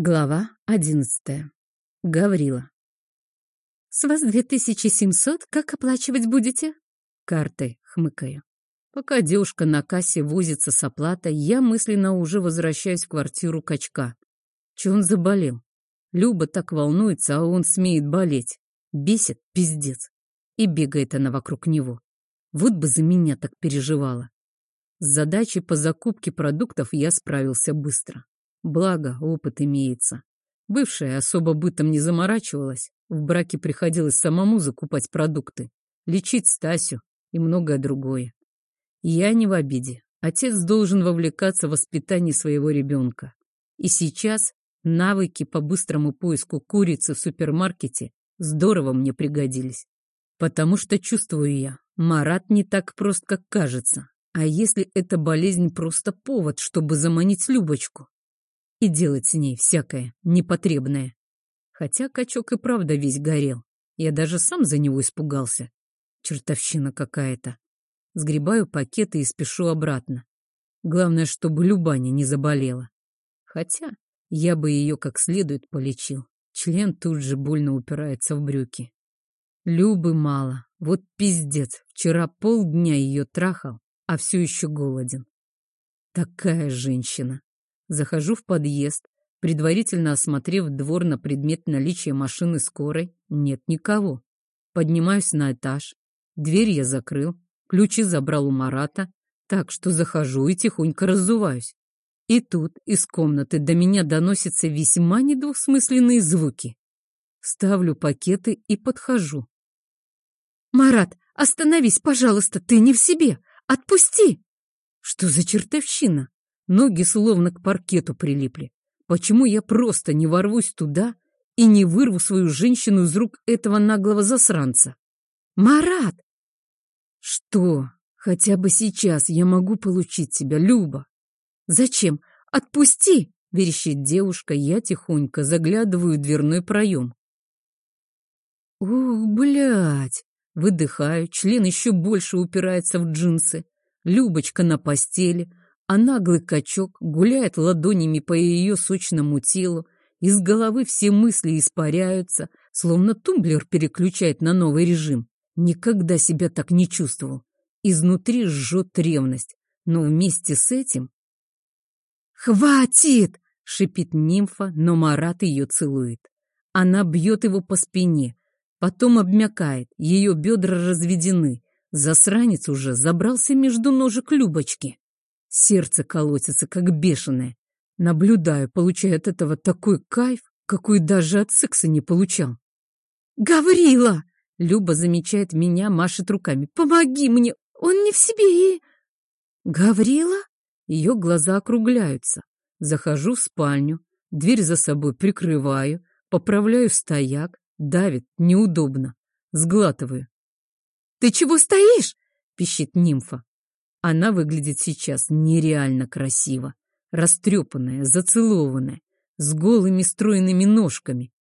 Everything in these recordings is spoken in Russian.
Глава одиннадцатая. Гаврила. «С вас две тысячи семьсот, как оплачивать будете?» Картой хмыкаю. Пока девушка на кассе возится с оплатой, я мысленно уже возвращаюсь в квартиру качка. Че он заболел? Люба так волнуется, а он смеет болеть. Бесит, пиздец. И бегает она вокруг него. Вот бы за меня так переживала. С задачей по закупке продуктов я справился быстро. Благо, опыт имеется. Бывшая особо бытом не заморачивалась. В браке приходилось самому закупать продукты, лечить Стасю и многое другое. Я не в обиде. Отец должен вовлекаться в воспитание своего ребенка. И сейчас навыки по быстрому поиску курицы в супермаркете здорово мне пригодились. Потому что чувствую я, Марат не так прост, как кажется. А если эта болезнь просто повод, чтобы заманить Любочку? И делать с ней всякое непотребное. Хотя качок и правда весь горел. Я даже сам за него испугался. Чертовщина какая-то. Сгребаю пакеты и спешу обратно. Главное, чтобы Любаня не заболела. Хотя я бы ее как следует полечил. Член тут же больно упирается в брюки. Любы мало. Вот пиздец. Вчера полдня ее трахал, а все еще голоден. Такая женщина. Захожу в подъезд, предварительно осмотрев двор на предмет наличия машины скорой. Нет никого. Поднимаюсь на этаж. Дверь я закрыл, ключи забрал у Марата, так что захожу и тихонько разуваюсь. И тут из комнаты до меня доносятся весьма недвусмысленные звуки. Ставлю пакеты и подхожу. «Марат, остановись, пожалуйста, ты не в себе! Отпусти!» Что за чертовщина? Ноги словно к паркету прилипли. Почему я просто не ворвусь туда и не вырву свою женщину из рук этого наглого засранца? Марат! Что? Хотя бы сейчас я могу получить тебя, Люба. Зачем? Отпусти! Верещит девушка, я тихонько заглядываю в дверной проем. Ух, блядь! Выдыхаю, член еще больше упирается в джинсы. Любочка на постели, а наглый качок гуляет ладонями по ее сочному телу, из головы все мысли испаряются, словно тумблер переключает на новый режим. Никогда себя так не чувствовал. Изнутри жжет ревность, но вместе с этим... «Хватит!» — шипит нимфа, но Марат ее целует. Она бьет его по спине, потом обмякает, ее бедра разведены. Засранец уже забрался между ножек Любочки. Сердце колотится, как бешеное. Наблюдаю, получая от этого такой кайф, какой даже от секса не получал. «Гаврила!» Люба замечает меня, машет руками. «Помоги мне! Он не в себе и...» «Гаврила?» Ее глаза округляются. Захожу в спальню, дверь за собой прикрываю, поправляю стояк, давит, неудобно. Сглатываю. «Ты чего стоишь?» — пищит нимфа. Она выглядит сейчас нереально красиво, растрепанная, зацелованная, с голыми стройными ножками.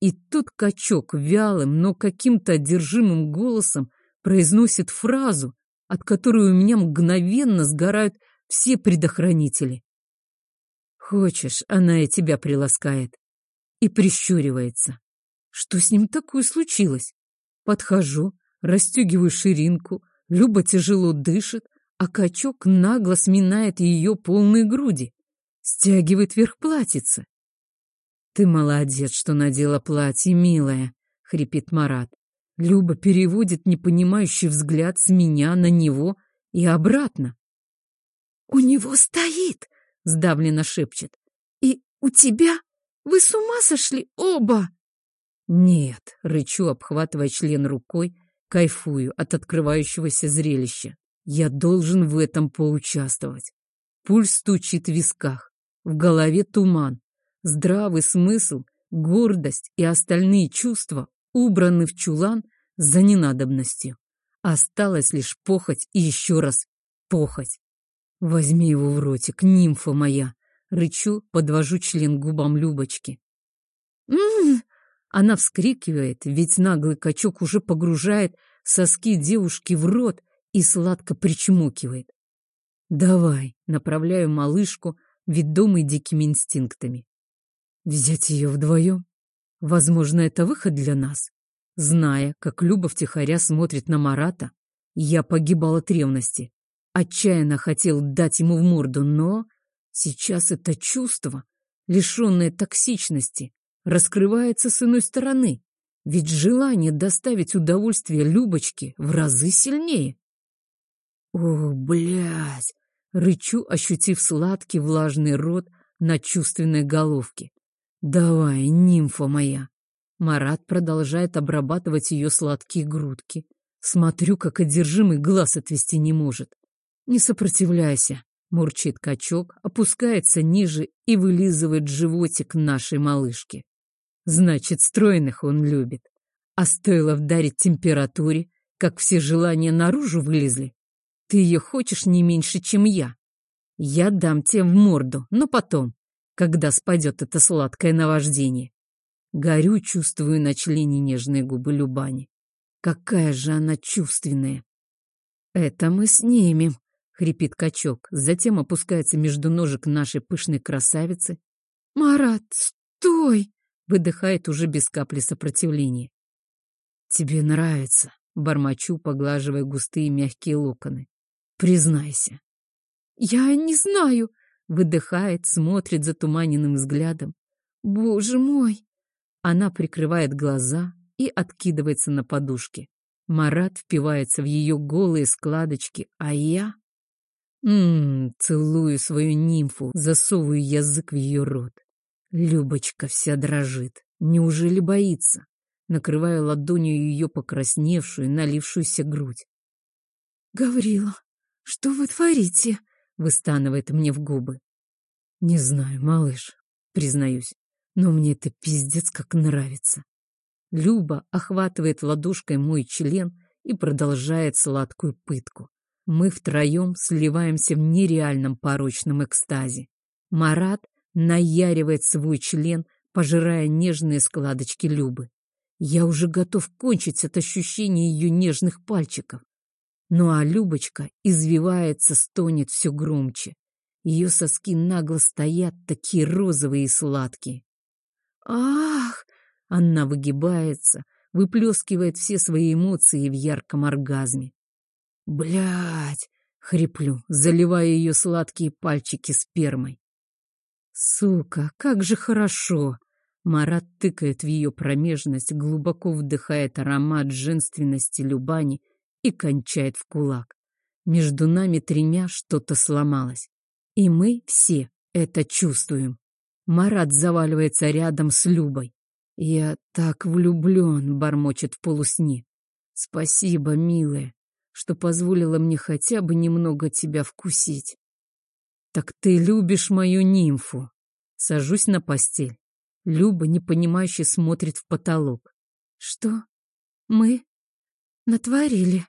И тут качок вялым, но каким-то одержимым голосом произносит фразу, от которой у меня мгновенно сгорают все предохранители. Хочешь, она и тебя приласкает. И прищуривается. Что с ним такое случилось? Подхожу, расстегиваю ширинку, Люба тяжело дышит, а качок нагло сминает ее полные груди, стягивает вверх платьице. «Ты молодец, что надела платье, милая», — хрипит Марат. Люба переводит непонимающий взгляд с меня на него и обратно. «У него стоит!» — сдавленно шепчет. «И у тебя? Вы с ума сошли оба?» «Нет», — рычу, обхватывая член рукой, кайфую от открывающегося зрелища. Я должен в этом поучаствовать. Пульс стучит в висках, в голове туман. Здравый смысл, гордость и остальные чувства убраны в чулан за ненадобностью. Осталась лишь похоть и еще раз похоть. Возьми его в ротик, нимфа моя. Рычу, подвожу член губам Любочки. «М-м-м!» Она вскрикивает, ведь наглый качок уже погружает соски девушки в рот и сладко причмокивает. «Давай», — направляю малышку, ведомой дикими инстинктами. Взять ее вдвоем? Возможно, это выход для нас. Зная, как Люба втихаря смотрит на Марата, я погибал от ревности. Отчаянно хотел дать ему в морду, но сейчас это чувство, лишенное токсичности, раскрывается с иной стороны. Ведь желание доставить удовольствие Любочке в разы сильнее. О, блядь! Рычу, ощутив сладкий влажный рот на чувственной головке. Давай, нимфа моя. Марат продолжает обрабатывать ее сладкие грудки. Смотрю, как одержимый глаз отвести не может. Не сопротивляйся, мурчит качок, опускается ниже и вылизывает животик нашей малышки. Значит, стройных он любит. А стоило вдарить температуре, как все желания наружу вылезли. Ты ее хочешь не меньше, чем я. Я дам тебе в морду, но потом, когда спадет это сладкое наваждение. Горю, чувствую на члене нежные губы Любани. Какая же она чувственная. Это мы снимем, хрипит качок, затем опускается между ножек нашей пышной красавицы. Марат, стой! выдыхает уже без капли сопротивления. «Тебе нравится», — бормочу, поглаживая густые мягкие локоны. «Признайся». «Я не знаю», — выдыхает, смотрит затуманенным взглядом. «Боже мой!» Она прикрывает глаза и откидывается на подушке. Марат впивается в ее голые складочки, а я... Ммм, целую свою нимфу, засовываю язык в ее рот. Любочка вся дрожит. Неужели боится? Накрываю ладонью ее покрасневшую, налившуюся грудь. «Гаврила, что вы творите?» — выстанывает мне в губы. «Не знаю, малыш, признаюсь, но мне это пиздец как нравится». Люба охватывает ладошкой мой член и продолжает сладкую пытку. Мы втроем сливаемся в нереальном порочном экстазе. Марат наяривает свой член, пожирая нежные складочки Любы. Я уже готов кончить от ощущения ее нежных пальчиков. Ну а Любочка извивается, стонет все громче. Ее соски нагло стоят, такие розовые и сладкие. «Ах!» — она выгибается, выплескивает все свои эмоции в ярком оргазме. Блять! хриплю, заливая ее сладкие пальчики спермой. Сука, как же хорошо! Марат тыкает в ее промежность, глубоко вдыхает аромат женственности Любани и кончает в кулак. Между нами тремя что-то сломалось. И мы все это чувствуем. Марат заваливается рядом с Любой. «Я так влюблен», — бормочет в полусне. «Спасибо, милая, что позволила мне хотя бы немного тебя вкусить». «Так ты любишь мою нимфу?» Сажусь на постель. Люба, непонимающе, смотрит в потолок. «Что? Мы? Натворили?»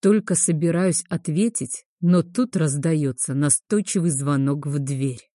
Только собираюсь ответить, но тут раздается настойчивый звонок в дверь.